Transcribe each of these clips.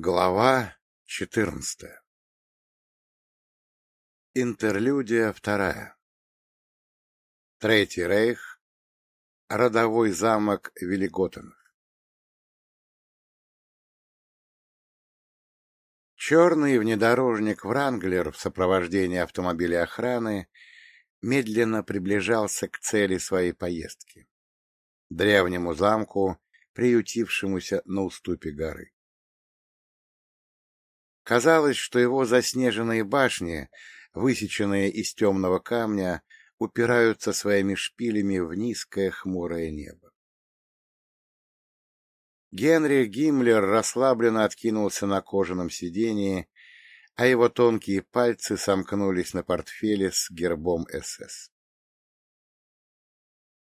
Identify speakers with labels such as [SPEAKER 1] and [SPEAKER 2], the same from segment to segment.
[SPEAKER 1] Глава четырнадцатая. Интерлюдия вторая. Третий рейх. Родовой замок Велиготенов Черный внедорожник Вранглер в сопровождении автомобиля охраны медленно приближался к цели своей поездки — древнему замку, приютившемуся на уступе горы. Казалось, что его заснеженные башни, высеченные из темного камня, упираются своими шпилями в низкое хмурое небо. Генри Гиммлер расслабленно откинулся на кожаном сидении, а его тонкие пальцы сомкнулись на портфеле с гербом СС.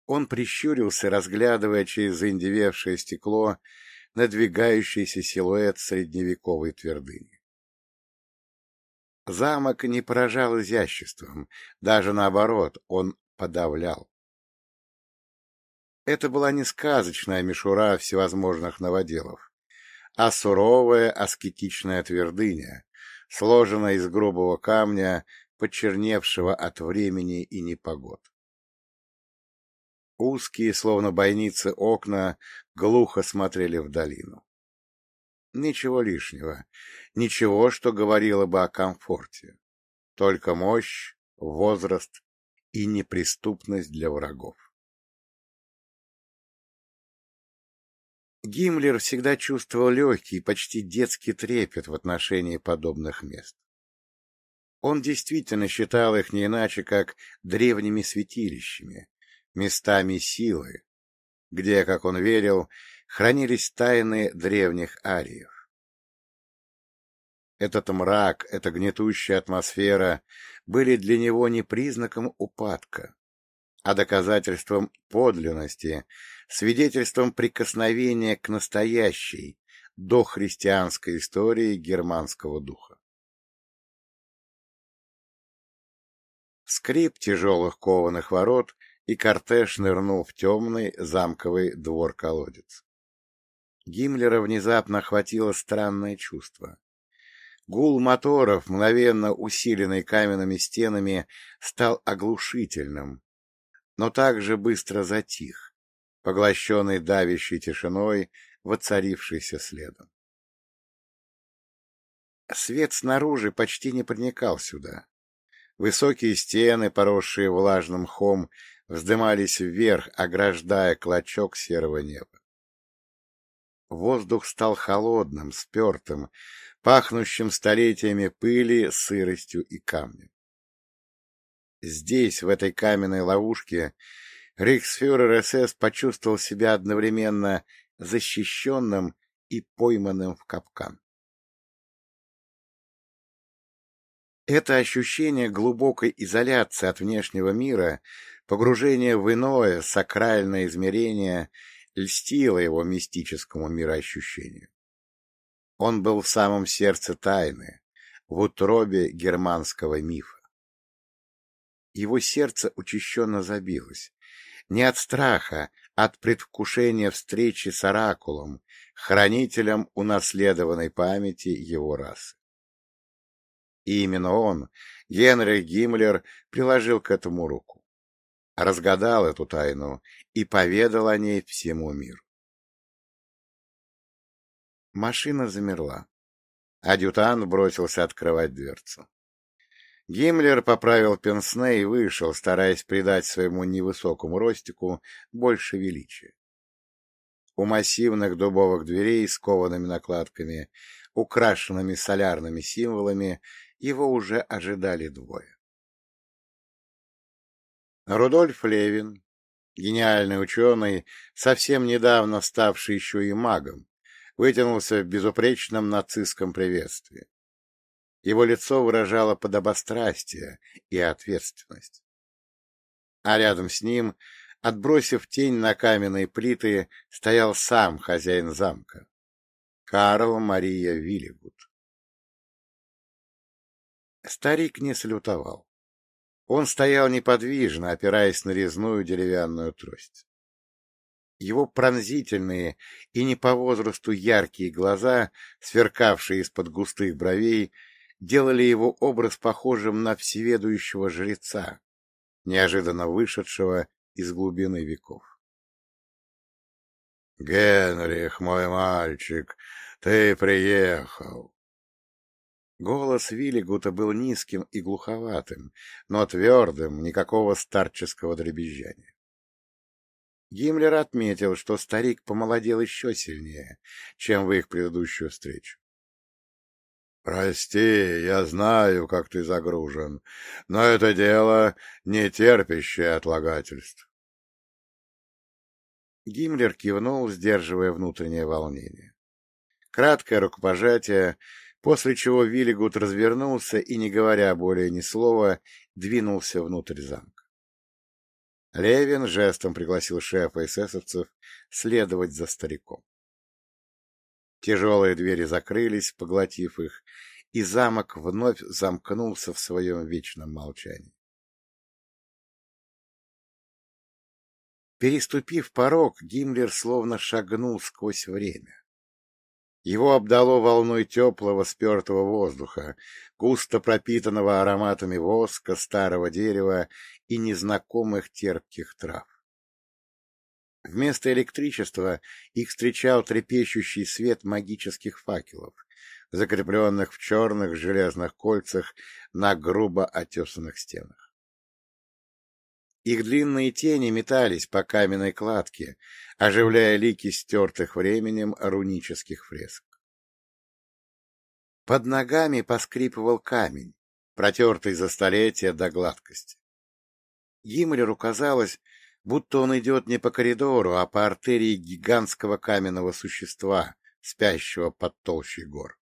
[SPEAKER 1] Он прищурился, разглядывая через заиндевевшее стекло надвигающийся силуэт средневековой твердыни. Замок не поражал изяществом, даже наоборот, он подавлял. Это была не сказочная мишура всевозможных новоделов, а суровая аскетичная твердыня, сложенная из грубого камня, почерневшего от времени и непогод. Узкие, словно бойницы, окна глухо смотрели в долину. Ничего лишнего, ничего, что говорило бы о комфорте. Только мощь, возраст и неприступность для врагов. Гиммлер всегда чувствовал легкий, почти детский трепет в отношении подобных мест. Он действительно считал их не иначе, как древними святилищами, местами силы, где, как он верил, хранились тайны древних ариев. Этот мрак, эта гнетущая атмосфера были для него не признаком упадка, а доказательством подлинности, свидетельством прикосновения к настоящей, дохристианской истории германского духа. Скрип тяжелых кованых ворот, и кортеж нырнул в темный замковый двор-колодец. Гиммлера внезапно охватило странное чувство. Гул моторов, мгновенно усиленный каменными стенами, стал оглушительным, но также быстро затих, поглощенный давящей тишиной, воцарившейся следом. Свет снаружи почти не проникал сюда. Высокие стены, поросшие влажным мхом, вздымались вверх, ограждая клочок серого неба. Воздух стал холодным, спертым, пахнущим столетиями пыли, сыростью и камнем. Здесь, в этой каменной ловушке, рейхсфюрер СС почувствовал себя одновременно защищенным и пойманным в капкан. Это ощущение глубокой изоляции от внешнего мира, погружение в иное сакральное измерение льстило его мистическому мироощущению. Он был в самом сердце тайны, в утробе германского мифа. Его сердце учащенно забилось. Не от страха, а от предвкушения встречи с Оракулом, хранителем унаследованной памяти его расы. И именно он, Генрих Гиммлер, приложил к этому руку, разгадал эту тайну и поведал о ней всему миру. Машина замерла. Адъютант бросился открывать дверцу. Гиммлер поправил пенсне и вышел, стараясь придать своему невысокому ростику больше величия. У массивных дубовых дверей с коваными накладками, украшенными солярными символами, его уже ожидали двое. Рудольф Левин, гениальный ученый, совсем недавно ставший еще и магом, вытянулся в безупречном нацистском приветствии. Его лицо выражало подобострастие и ответственность. А рядом с ним, отбросив тень на каменные плиты, стоял сам хозяин замка — Карл Мария Виллигут. Старик не салютовал. Он стоял неподвижно, опираясь на резную деревянную трость. Его пронзительные и не по возрасту яркие глаза, сверкавшие из-под густых бровей, делали его образ похожим на всеведущего жреца, неожиданно вышедшего из глубины веков. — Генрих, мой мальчик, ты приехал! Голос Виллигута был низким и глуховатым, но твердым, никакого старческого дребезжания. Гиммлер отметил, что старик помолодел еще сильнее, чем в их предыдущую встречу. — Прости, я знаю, как ты загружен, но это дело не терпящее отлагательств. Гиммлер кивнул, сдерживая внутреннее волнение. Краткое рукопожатие, после чего Виллигут развернулся и, не говоря более ни слова, двинулся внутрь замка. Левин жестом пригласил шефа эсэсовцев следовать за стариком. Тяжелые двери закрылись, поглотив их, и замок вновь замкнулся в своем вечном молчании. Переступив порог, Гиммлер словно шагнул сквозь время. Его обдало волной теплого спертого воздуха, густо пропитанного ароматами воска, старого дерева и незнакомых терпких трав. Вместо электричества их встречал трепещущий свет магических факелов, закрепленных в черных железных кольцах на грубо отесанных стенах. Их длинные тени метались по каменной кладке, оживляя лики стертых временем рунических фреск. Под ногами поскрипывал камень, протертый за столетия до гладкости. Гиммлеру казалось, будто он идет не по коридору, а по артерии гигантского каменного существа, спящего под толщей гор.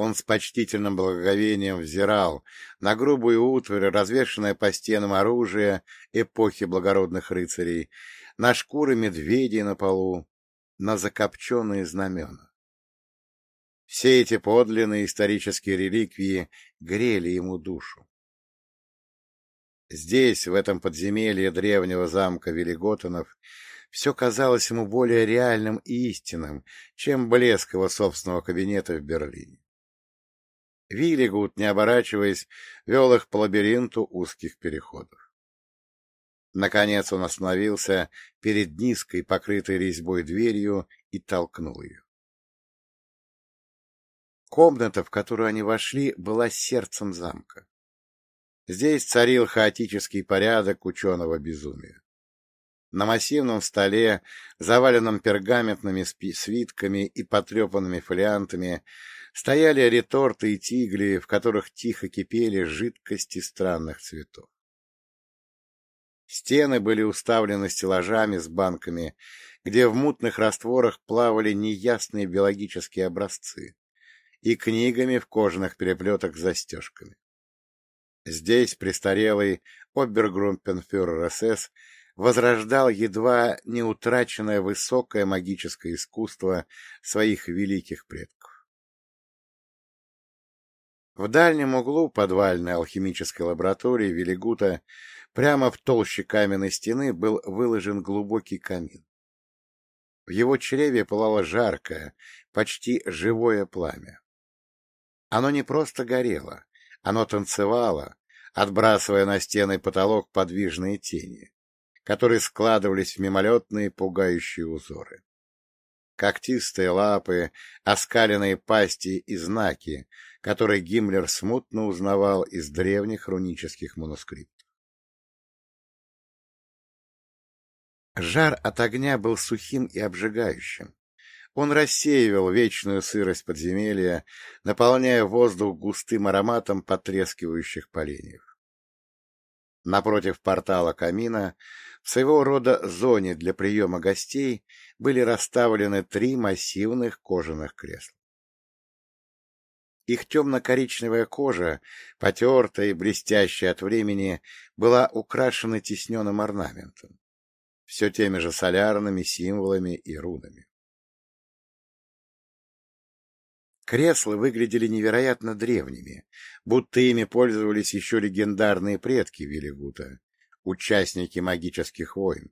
[SPEAKER 1] Он с почтительным благоговением взирал на грубую утварь, развешанное по стенам оружие эпохи благородных рыцарей, на шкуры медведей на полу, на закопченные знамена. Все эти подлинные исторические реликвии грели ему душу. Здесь, в этом подземелье древнего замка Велиготонов, все казалось ему более реальным и истинным, чем блеск его собственного кабинета в Берлине. Виллигут, не оборачиваясь, вел их по лабиринту узких переходов. Наконец он остановился перед низкой, покрытой резьбой дверью, и толкнул ее. Комната, в которую они вошли, была сердцем замка. Здесь царил хаотический порядок ученого безумия. На массивном столе, заваленном пергаментными свитками и потрепанными фолиантами, стояли реторты и тигли, в которых тихо кипели жидкости странных цветов. Стены были уставлены стеллажами с банками, где в мутных растворах плавали неясные биологические образцы, и книгами в кожаных переплетах с застежками. Здесь престарелый обергрумпенфюрер СС возрождал едва не утраченное высокое магическое искусство своих великих предков. В дальнем углу подвальной алхимической лаборатории Велигута прямо в толще каменной стены был выложен глубокий камин. В его чреве пылало жаркое, почти живое пламя. Оно не просто горело, оно танцевало, отбрасывая на стены потолок подвижные тени, которые складывались в мимолетные пугающие узоры. Когтистые лапы, оскаленные пасти и знаки, который Гиммлер смутно узнавал из древних рунических манускриптов. Жар от огня был сухим и обжигающим. Он рассеивал вечную сырость подземелья, наполняя воздух густым ароматом потрескивающих поленьев. Напротив портала камина, в своего рода зоне для приема гостей, были расставлены три массивных кожаных кресла. Их темно-коричневая кожа, потертая и блестящая от времени, была украшена тисненным орнаментом, все теми же солярными символами и рунами. Кресла выглядели невероятно древними, будто ими пользовались еще легендарные предки Виллигута, участники магических войн.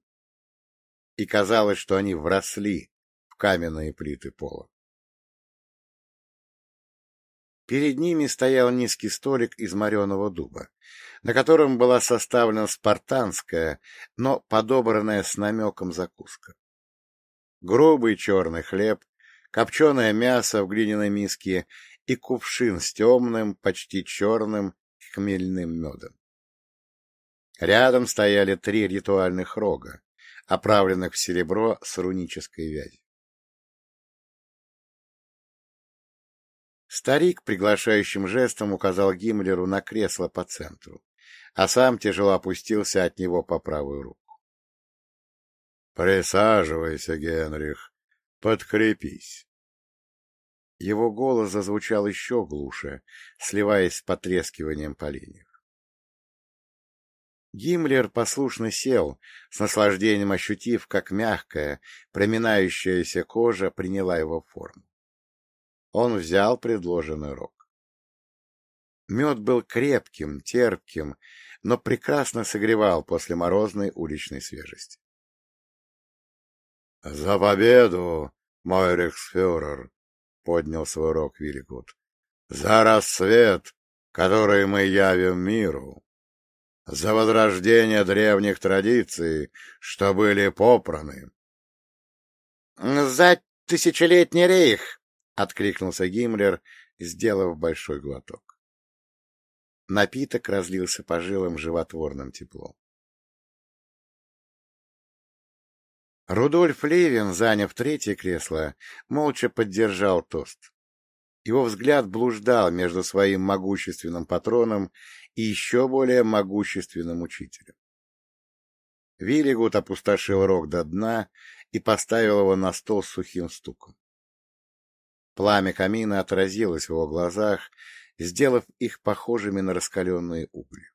[SPEAKER 1] и казалось, что они вросли в каменные плиты пола. Перед ними стоял низкий столик из мореного дуба, на котором была составлена спартанская, но подобранная с намеком закуска. Грубый черный хлеб, копченое мясо в глиняной миске и кувшин с темным, почти черным хмельным медом. Рядом стояли три ритуальных рога, оправленных в серебро с рунической вязью. Старик приглашающим жестом указал Гиммлеру на кресло по центру, а сам тяжело опустился от него по правую руку. — Присаживайся, Генрих, подкрепись. Его голос зазвучал еще глуше, сливаясь с потрескиванием поленьев. Гиммлер послушно сел, с наслаждением ощутив, как мягкая, проминающаяся кожа приняла его форму. Он взял предложенный рог. Мед был крепким, терпким, но прекрасно согревал после морозной уличной свежести. — За победу, мой рексфюрер! — поднял свой рог Виллигуд. — За рассвет, который мы явим миру! за возрождение древних традиций, что были попраны. — За тысячелетний рейх! — откликнулся Гиммлер, сделав большой глоток. Напиток разлился по жилам животворным теплом. Рудольф Левин, заняв третье кресло, молча поддержал тост. Его взгляд блуждал между своим могущественным патроном и еще более могущественным учителем. Виллигут опустошил рог до дна и поставил его на стол с сухим стуком. Пламя камина отразилось в его глазах, сделав их похожими на раскаленные угли.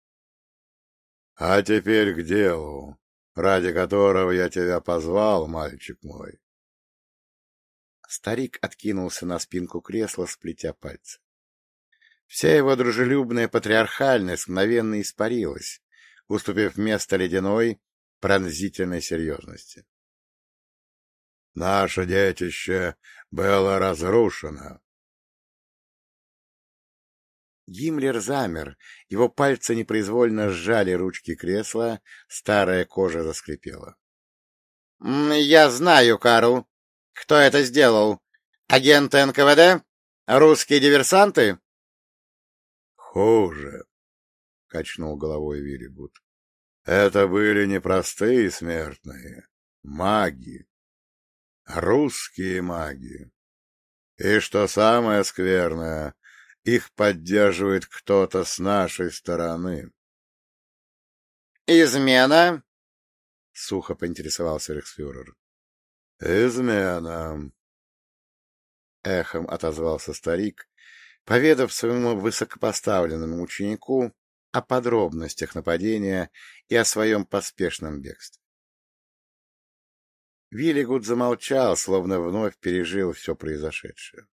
[SPEAKER 1] — А теперь к делу, ради которого я тебя позвал, мальчик мой. Старик откинулся на спинку кресла, сплетя пальцы. Вся его дружелюбная патриархальность мгновенно испарилась, уступив место ледяной, пронзительной серьезности. «Наше детище было разрушено». Гиммлер замер, его пальцы непроизвольно сжали ручки кресла, старая кожа заскрипела. — Я знаю, Карл. Кто это сделал? Агенты НКВД? Русские диверсанты?
[SPEAKER 2] Хуже, — качнул головой Виллигуд. Это были не простые смертные, маги. Русские маги. И что самое скверное, их поддерживает кто-то с нашей стороны.
[SPEAKER 1] «Измена?» — сухо поинтересовался Рексфюрер.
[SPEAKER 2] «Измена!» — эхом отозвался старик, поведав своему высокопоставленному ученику о подробностях нападения и о своем поспешном бегстве. Виллигуд замолчал, словно вновь пережил все произошедшее.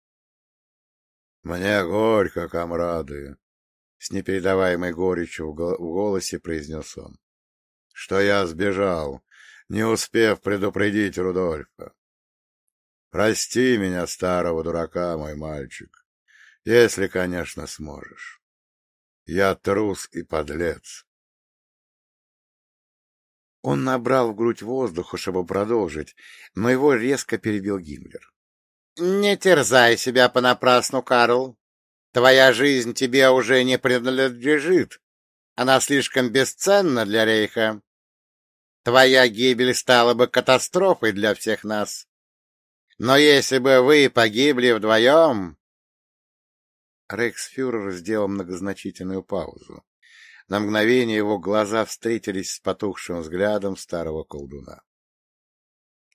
[SPEAKER 2] — Мне горько, комрады, — с непередаваемой горечью в голосе произнес он, — что я сбежал, не успев предупредить Рудольфа. Прости меня, старого дурака, мой мальчик. Если, конечно, сможешь. Я трус и подлец.
[SPEAKER 1] Он набрал в грудь воздуха, чтобы продолжить, но его резко перебил Гиммлер. — Не терзай себя понапрасну, Карл. Твоя жизнь тебе уже не принадлежит. Она слишком бесценна для Рейха. Твоя гибель стала бы катастрофой для всех нас. Но если бы вы погибли вдвоем, Рексфюрер сделал многозначительную паузу. На мгновение его глаза встретились с потухшим взглядом старого колдуна.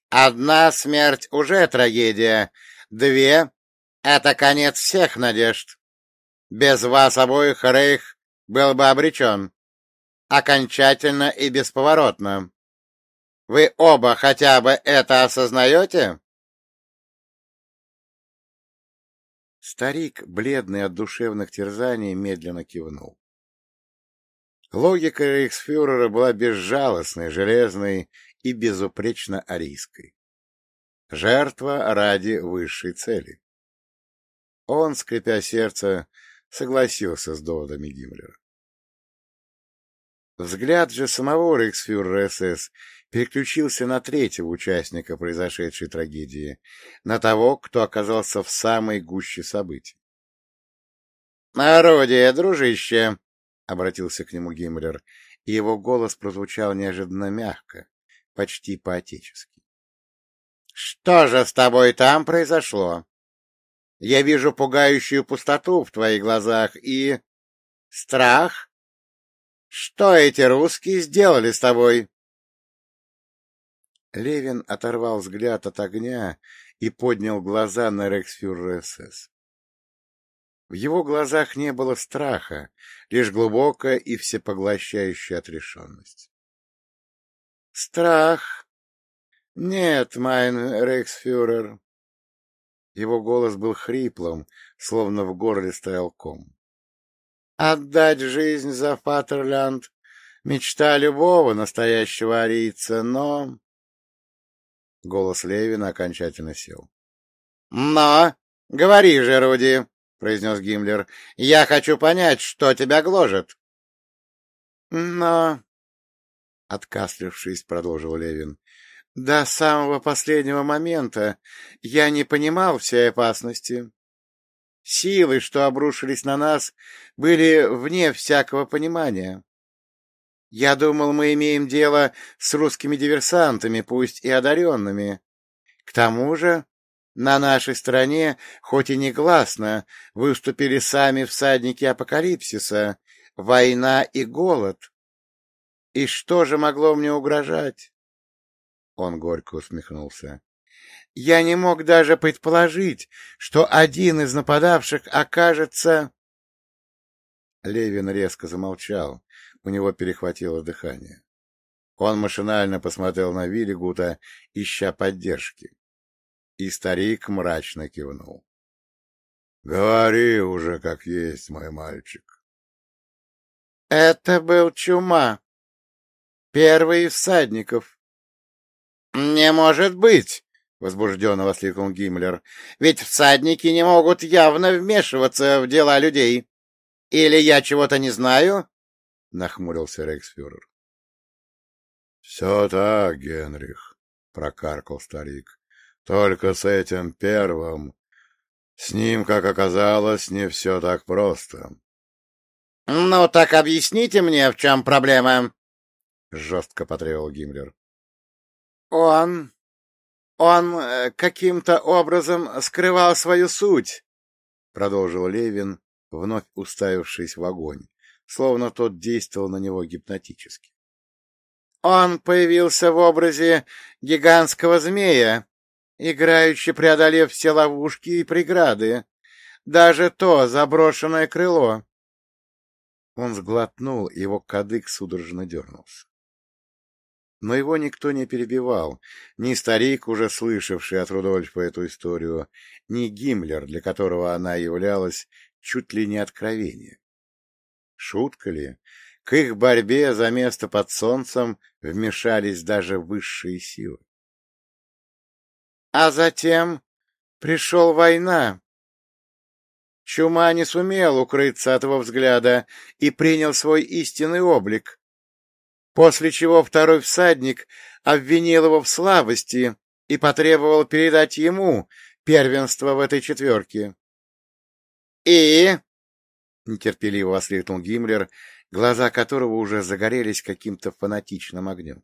[SPEAKER 1] «Одна смерть уже трагедия, две — это конец всех надежд. Без вас обоих Рейх был бы обречен. Окончательно и бесповоротно. Вы оба хотя бы это осознаете?» Старик, бледный от душевных терзаний, медленно кивнул. Логика рейхсфюрера была безжалостной, железной и безупречно арийской. Жертва ради высшей цели. Он, скрипя сердце, согласился с доводами Гиммлера. Взгляд же самого рейхсфюрера СС переключился на третьего участника произошедшей трагедии, на того, кто оказался в самой гуще событий. — Орудие, дружище! — обратился к нему Гиммлер, и его голос прозвучал неожиданно мягко, почти по-отечески. — Что же с тобой там произошло? Я вижу пугающую пустоту в твоих глазах и... страх? Что эти русские сделали с тобой? Левин оторвал взгляд от огня и поднял глаза на рейхсфюрера СС. В его глазах не было страха, лишь глубокая и всепоглощающая отрешенность. — Страх? Нет, майн рейхсфюрер. Его голос был хриплым, словно в горле стоял ком. — Отдать жизнь за Фатерлянд — мечта любого настоящего арийца, но... Голос Левина окончательно сел. — Но! Говори же, Руди! Произнес Гиммлер. — Я хочу понять, что тебя гложет. — Но... — откаслившись, продолжил Левин. — До самого последнего момента я не понимал всей опасности. Силы, что обрушились на нас, были вне всякого понимания. Я думал, мы имеем дело с русскими диверсантами, пусть и одаренными. К тому же на нашей стороне, хоть и негласно, выступили сами всадники апокалипсиса, война и голод. И что же могло мне угрожать? Он горько усмехнулся. Я не мог даже предположить, что один из нападавших окажется... Левин резко замолчал, у него перехватило дыхание. Он машинально посмотрел на Виллигута, ища поддержки. И старик мрачно кивнул. — Говори уже, как есть, мой мальчик. — Это был чума. Первый из всадников. — Не может быть! — возбужденно воскликнул Гиммлер. — Ведь всадники не могут явно вмешиваться в дела людей. Или я чего-то не знаю? — нахмурился Рейхсфюрер. — Все так, Генрих, — прокаркал старик. Только с этим первым... С ним, как оказалось, не все так просто. — Ну, так объясните мне, в чем проблема? — жестко потребовал Гиммлер. — Он... он э, каким-то образом скрывал свою суть, — продолжил Левин, вновь уставившись в огонь, словно тот действовал на него гипнотически. Он появился в образе гигантского змея, играючи преодолев все ловушки и преграды, даже то заброшенное крыло. Он сглотнул, его кадык судорожно дернулся. Но его никто не перебивал, ни старик, уже слышавший от Рудольфа эту историю, ни Гиммлер, для которого она являлась чуть ли не откровением. Шутка ли? К их борьбе за место под солнцем вмешались даже высшие силы. А затем пришел война. Чума не сумел укрыться от его взгляда и принял свой истинный облик, после чего второй всадник обвинил его в слабости и потребовал передать ему первенство в этой четверке. — И? — нетерпеливо воскликнул Гиммлер, глаза которого уже загорелись каким-то фанатичным огнем.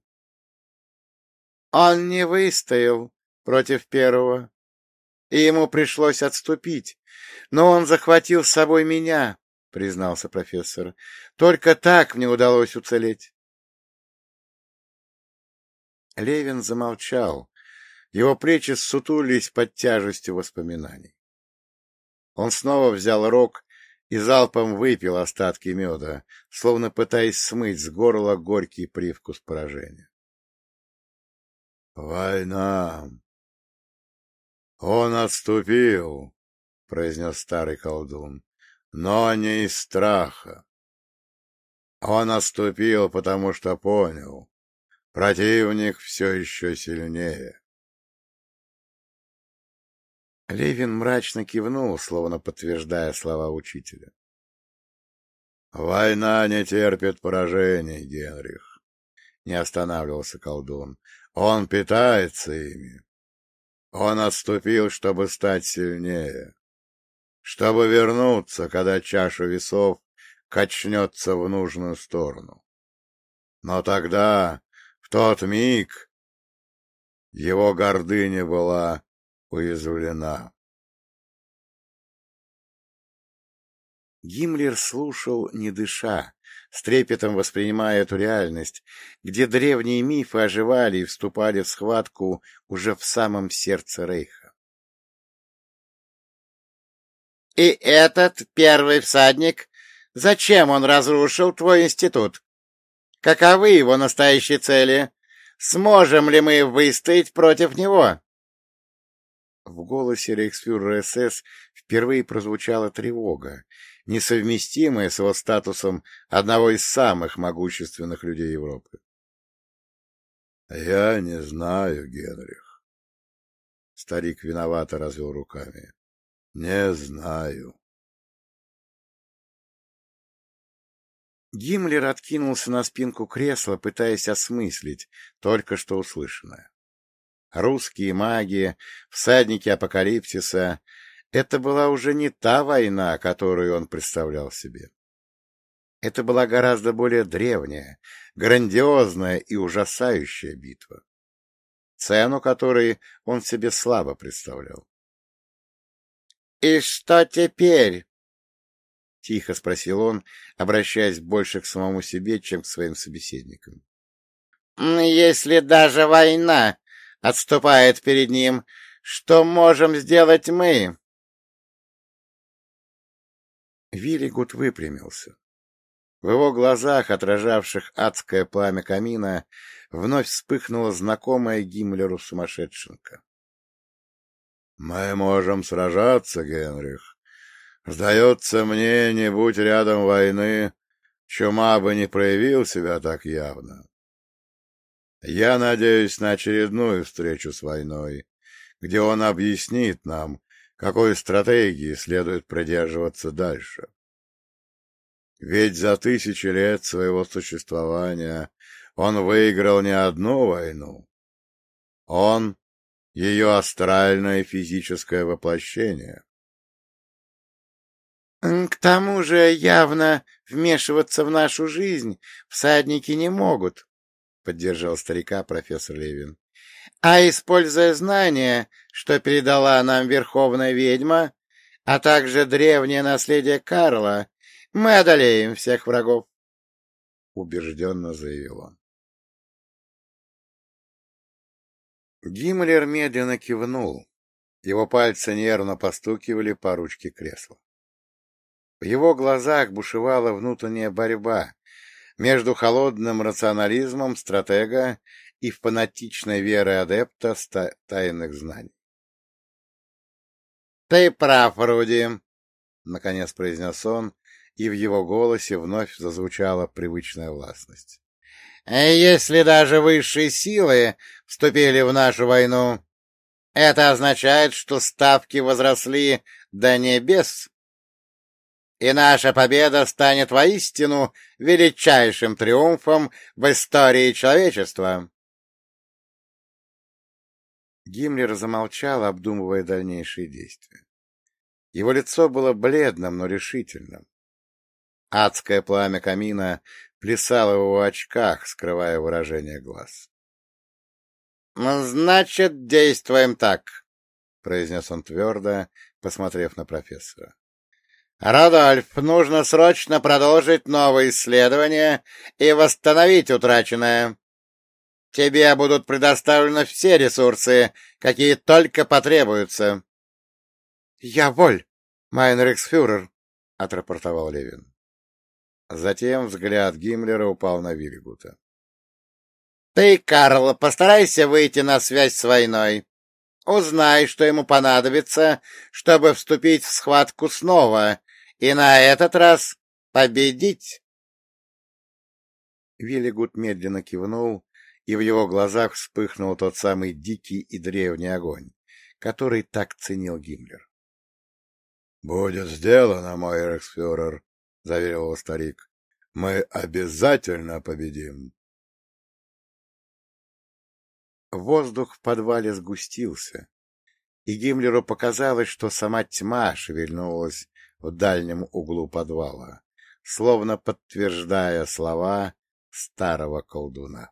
[SPEAKER 1] — Он не выстоял, против первого, и ему пришлось отступить. Но он захватил с собой меня, — признался профессор. Только так мне удалось уцелеть. Левин замолчал. Его плечи ссутулись под тяжестью воспоминаний. Он снова взял рог и залпом выпил остатки меда, словно пытаясь смыть с горла горький привкус поражения. — Война! — Он отступил, — произнес старый колдун, — но не из страха.
[SPEAKER 2] Он отступил, потому что понял. Противник все еще сильнее.
[SPEAKER 1] Левин мрачно кивнул, словно подтверждая слова учителя.
[SPEAKER 2] «Война не терпит поражений, Генрих», — не останавливался колдун. «Он питается ими. Он отступил, чтобы стать сильнее, чтобы вернуться, когда чаша весов качнется в нужную сторону. Но тогда, в тот миг, его гордыня была уязвлена.
[SPEAKER 1] Гиммлер слушал, не дыша, с трепетом воспринимая эту реальность, где древние мифы оживали и вступали в схватку уже в самом сердце Рейха. «И этот первый всадник, зачем он разрушил твой институт? Каковы его настоящие цели? Сможем ли мы выстоять против него?» В голосе рейхсфюрера СС впервые прозвучала тревога, несовместимая с его статусом одного из самых могущественных людей Европы.
[SPEAKER 2] — Я не знаю, Генрих. Старик виновато развел руками. — Не знаю.
[SPEAKER 1] Гиммлер откинулся на спинку кресла, пытаясь осмыслить только что услышанное. Русские маги, всадники апокалипсиса — это была уже не та война, которую он представлял себе. Это была гораздо более древняя, грандиозная и ужасающая битва, цену которой он себе слабо представлял. — И что теперь? — тихо спросил он, обращаясь больше к самому себе, чем к своим собеседникам. — Если даже война отступает перед ним. Что можем сделать мы? Виллигут выпрямился. В его глазах, отражавших адское пламя камина, вновь вспыхнула знакомая Гиммлеру сумасшедшенка.
[SPEAKER 2] — Мы можем сражаться, Генрих. Сдается мне, не будь рядом войны, чума бы не проявил себя так явно. Я надеюсь на очередную встречу с войной, где он объяснит нам, какой стратегии следует придерживаться дальше. Ведь за тысячи лет своего существования он выиграл не одну войну. Он — ее астральное физическое воплощение.
[SPEAKER 1] — К тому же явно вмешиваться в нашу жизнь всадники не могут, поддержал старика профессор Левин. А используя знания, что передала нам Верховная Ведьма, а также древнее наследие Карла, мы одолеем всех врагов, — убежденно заявил он. Гиммлер медленно кивнул. Его пальцы нервно постукивали по ручке кресла. В его глазах бушевала внутренняя борьба, между холодным рационализмом стратега и фанатичной верой адепта тайных знаний. — Ты прав, Руди, — наконец произнес он, и в его голосе вновь зазвучала привычная властность. — Если даже высшие силы вступили в нашу войну, это означает, что ставки возросли до небес и наша победа станет воистину величайшим триумфом в истории человечества. Гиммлер замолчал, обдумывая дальнейшие действия. Его лицо было бледным, но решительным. Адское пламя камина плясало в его очках, скрывая выражение глаз. — Значит, действуем так, — произнес он твердо, посмотрев на профессора. «Радольф, нужно срочно продолжить новые исследования и восстановить утраченное. Тебе будут предоставлены все ресурсы, какие только потребуются». «Я воль, майнрексфюрер», — отрапортовал Левин. Затем взгляд Гиммлера упал на Вильгута. «Ты, Карл, постарайся выйти на связь с войной. Узнай, что ему понадобится, чтобы вступить в схватку снова и на этот раз победить. Велигут медленно кивнул, и в его глазах вспыхнул тот самый дикий и древний огонь, который так ценил Гиммлер.
[SPEAKER 2] — Будет сделано, мой эрексфюрер, — заверил его старик. — Мы обязательно победим.
[SPEAKER 1] Воздух в подвале сгустился, и Гиммлеру показалось, что сама тьма шевельнулась в дальнем углу подвала, словно подтверждая слова старого колдуна.